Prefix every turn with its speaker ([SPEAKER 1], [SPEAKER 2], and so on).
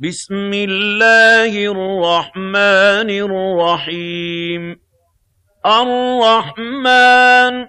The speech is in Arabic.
[SPEAKER 1] بسم الله الرحمن الرحيم. الرحمن